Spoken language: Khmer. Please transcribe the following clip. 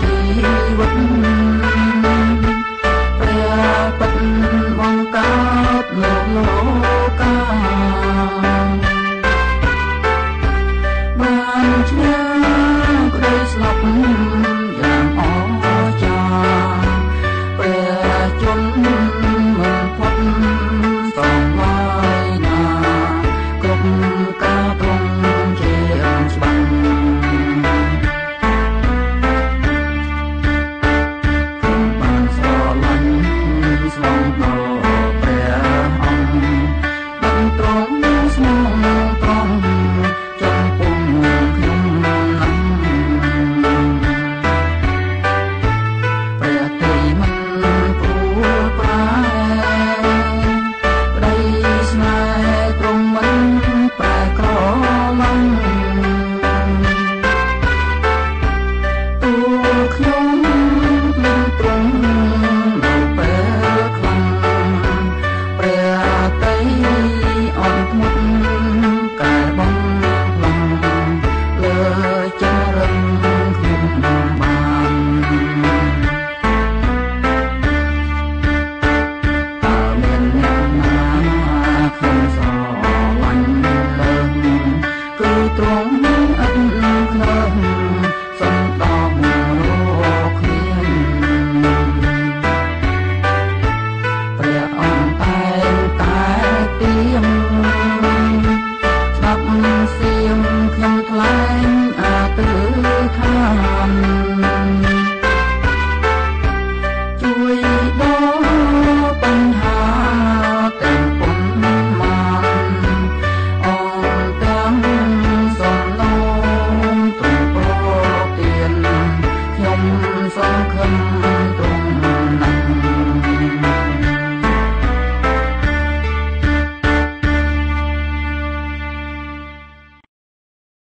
ជីវិត தோற்றும்